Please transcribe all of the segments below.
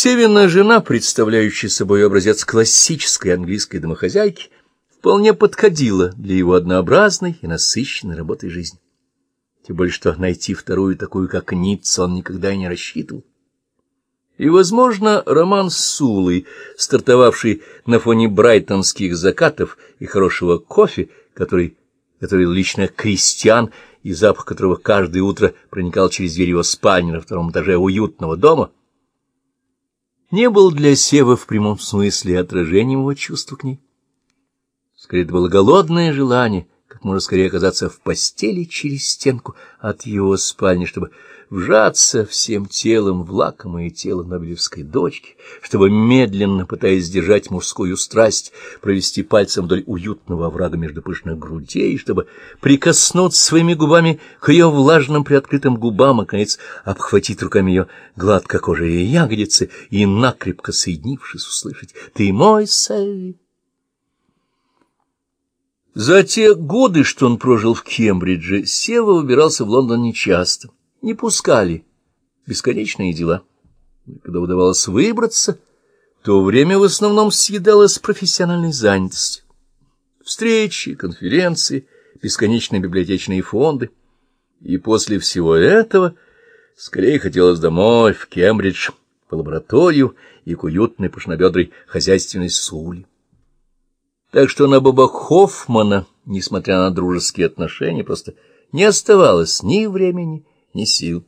Севина жена, представляющая собой образец классической английской домохозяйки, вполне подходила для его однообразной и насыщенной работой жизни. Тем более, что найти вторую такую, как Ницца, он никогда и не рассчитывал. И, возможно, роман с Сулой, стартовавший на фоне брайтонских закатов и хорошего кофе, который готовил лично крестьян, и запах которого каждое утро проникал через дверь его спальни на втором этаже уютного дома, не был для Севы в прямом смысле отражением его чувства к ней. Скорее, это было голодное желание — как можно скорее оказаться в постели через стенку от его спальни, чтобы вжаться всем телом в лакомое тело Нобелевской дочки, чтобы, медленно, пытаясь сдержать мужскую страсть, провести пальцем вдоль уютного оврага между пышных грудей, чтобы прикоснуться своими губами к ее влажным приоткрытым губам, а, конец, обхватить руками ее гладко кожей ягодицы и, накрепко соединившись, услышать «Ты мой Сэви!» За те годы, что он прожил в Кембридже, Сева выбирался в Лондон нечасто. Не пускали. Бесконечные дела. когда удавалось выбраться, то время в основном съедалось профессиональной занятостью. Встречи, конференции, бесконечные библиотечные фонды. И после всего этого скорее хотелось домой, в Кембридж, в лабораторию и к уютной пышнобедрой хозяйственной сули. Так что на Боба Хоффмана, несмотря на дружеские отношения, просто не оставалось ни времени, ни сил.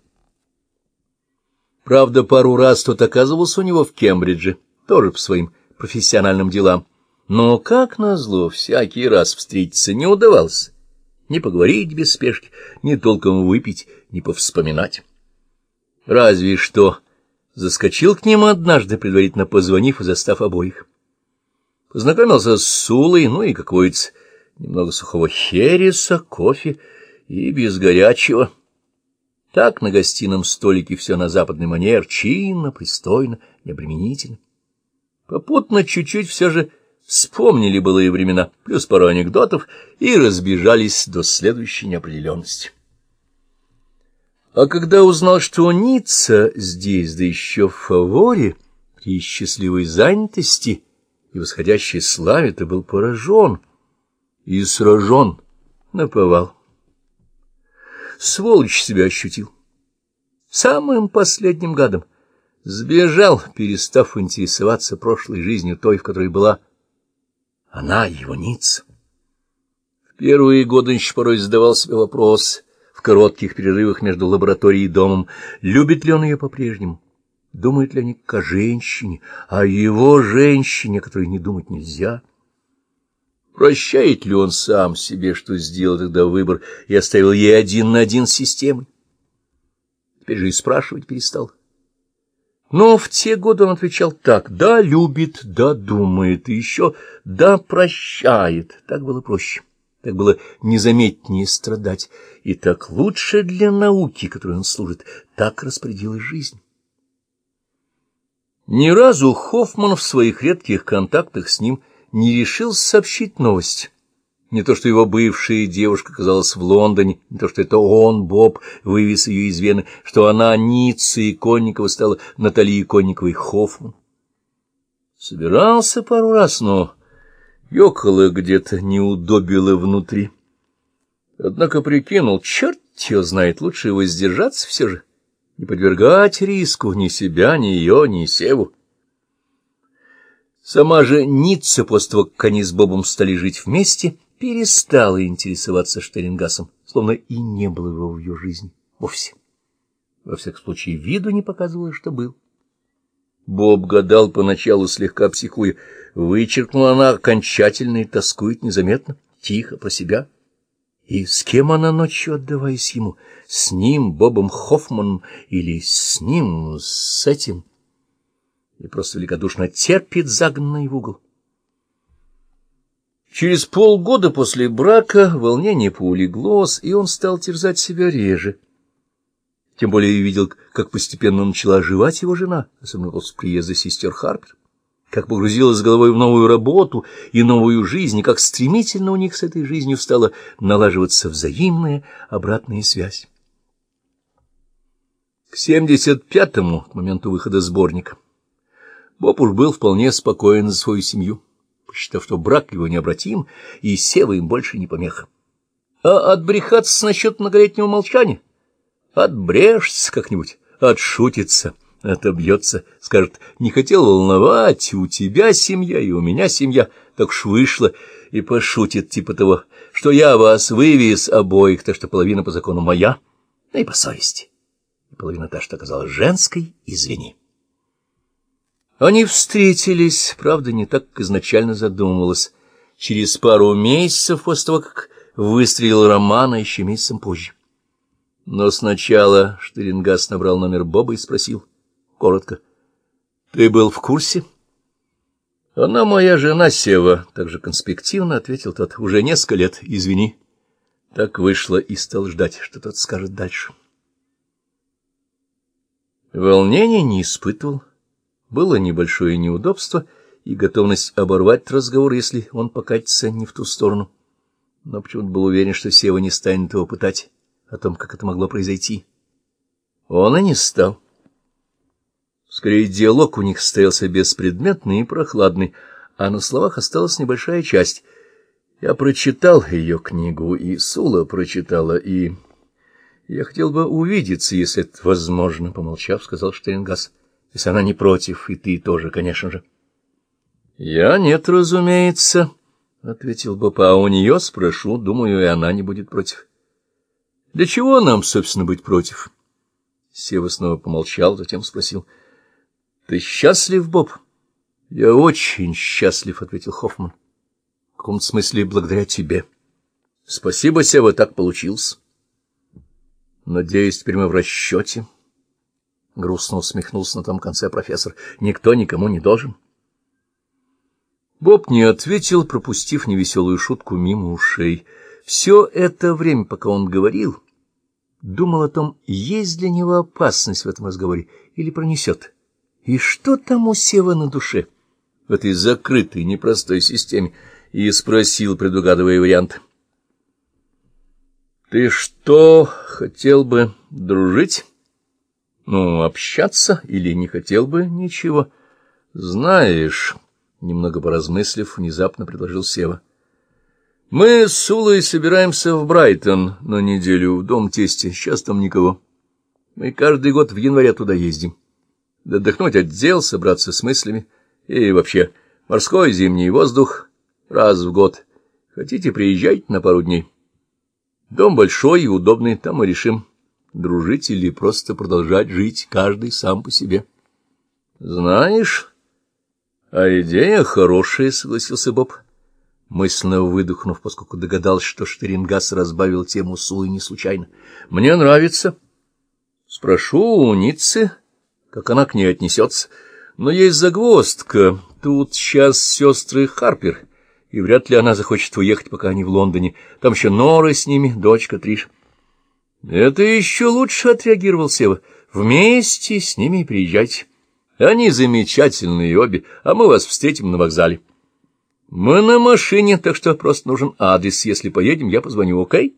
Правда, пару раз тот оказывался у него в Кембридже, тоже по своим профессиональным делам. Но, как назло, всякий раз встретиться не удавалось. Не поговорить без спешки, не толком выпить, не повспоминать. Разве что заскочил к ним однажды, предварительно позвонив и застав обоих. Познакомился с Сулой, ну и какой-то немного сухого хереса, кофе и без горячего. Так на гостином столике все на западный манер, чинно, пристойно, необременительно. Попутно чуть-чуть все же вспомнили былые времена, плюс пару анекдотов, и разбежались до следующей неопределенности. А когда узнал, что Ницца здесь, да еще в фаворе, при счастливой занятости, и восходящей славе ты был поражен и сражен наповал. Сволочь себя ощутил. Самым последним гадом сбежал, перестав интересоваться прошлой жизнью той, в которой была она, его Ницца. В первые годы еще порой задавал себе вопрос в коротких перерывах между лабораторией и домом, любит ли он ее по-прежнему. Думает ли они о женщине, о его женщине, которой не думать нельзя? Прощает ли он сам себе, что сделал тогда выбор и оставил ей один на один с системой? Теперь же и спрашивать перестал. Но в те годы он отвечал так, да, любит, да, думает, и еще да, прощает. Так было проще, так было незаметнее страдать, и так лучше для науки, которой он служит, так распорядилась жизнь. Ни разу Хоффман в своих редких контактах с ним не решил сообщить новость. Не то, что его бывшая девушка оказалась в Лондоне, не то, что это он, Боб, вывез ее из Вены, что она Ницца и Конникова стала Натальей Конниковой Хоффман. Собирался пару раз, но ёкало где-то, неудобило внутри. Однако прикинул, черт его знает, лучше воздержаться все же не подвергать риску ни себя, ни ее, ни Севу. Сама же Ницца, после того, как они с Бобом стали жить вместе, перестала интересоваться Штерингасом, словно и не было его в ее жизни вовсе. Во всяком случае, виду не показывало, что был. Боб гадал поначалу, слегка психуя. Вычеркнула она окончательно и тоскует незаметно, тихо, про себя — и с кем она ночью, отдаваясь ему? С ним, Бобом Хоффманом, или с ним, с этим? И просто великодушно терпит загнанный в угол. Через полгода после брака волнение поулеглось, и он стал терзать себя реже. Тем более видел, как постепенно начала оживать его жена, особенно после приезда сестер Харпер как погрузилась головой в новую работу и новую жизнь, и как стремительно у них с этой жизнью стала налаживаться взаимная обратная связь. К 75-му, к моменту выхода сборника, Боб уж был вполне спокоен за свою семью, посчитав, что брак его необратим, и Сева им больше не помеха. А отбрехаться насчет многолетнего молчания? Отбрешься как-нибудь, отшутится, отобьется, скажет, не хотел волновать, у тебя семья и у меня семья, так уж вышло, и пошутит типа того, что я вас вывез обоих, так что половина по закону моя, да и по совести. Половина та, что оказалась женской, извини. Они встретились, правда, не так, как изначально задумывалось, через пару месяцев после того, как выстрелил Романа еще месяцем позже. Но сначала Штырингас набрал номер Боба и спросил, коротко, — Ты был в курсе? — Она моя жена Сева, — также конспективно ответил тот, — уже несколько лет, извини. Так вышло и стал ждать, что тот скажет дальше. Волнения не испытывал. Было небольшое неудобство и готовность оборвать разговор, если он покатится не в ту сторону. Но почему-то был уверен, что Сева не станет его пытать о том, как это могло произойти. Он и не стал. Скорее, диалог у них стоялся беспредметный и прохладный, а на словах осталась небольшая часть. Я прочитал ее книгу, и Сула прочитала, и... Я хотел бы увидеться, если это возможно, — помолчав, сказал Штерингас. — Если она не против, и ты тоже, конечно же. — Я нет, разумеется, — ответил Боб, — а у нее спрошу, думаю, и она не будет против. — Для чего нам, собственно, быть против? Сева снова помолчал, затем спросил. — Ты счастлив, Боб? — Я очень счастлив, — ответил Хоффман. — В каком-то смысле благодаря тебе. — Спасибо, Сева, так получилось. — Надеюсь, теперь мы в расчете. Грустно усмехнулся на том конце профессор. — Никто никому не должен. — Боб не ответил, пропустив невеселую шутку мимо ушей. Все это время, пока он говорил, думал о том, есть для него опасность в этом разговоре или пронесет. И что там у Сева на душе в этой закрытой, непростой системе, и спросил, предугадывая вариант. — Ты что, хотел бы дружить? Ну, общаться или не хотел бы ничего? Знаешь... Немного поразмыслив, внезапно предложил Сева. — Мы с Сулой собираемся в Брайтон на неделю, в дом тести. Сейчас там никого. Мы каждый год в январе туда ездим. Отдохнуть от дел, собраться с мыслями. И вообще, морской зимний воздух раз в год. Хотите, приезжайте на пару дней. Дом большой и удобный, там мы решим, дружить или просто продолжать жить, каждый сам по себе. Знаешь... — А идея хорошая, — согласился Боб, мысленно выдохнув, поскольку догадался, что Штерингас разбавил тему Сулы не случайно. — Мне нравится. Спрошу у Ниццы, как она к ней отнесется. Но есть загвоздка. Тут сейчас сестры Харпер, и вряд ли она захочет уехать, пока они в Лондоне. Там еще Нора с ними, дочка Триш. — Это еще лучше, — отреагировал Сева. — Вместе с ними приезжайте. Они замечательные обе, а мы вас встретим на вокзале. Мы на машине, так что просто нужен адрес. Если поедем, я позвоню, окей?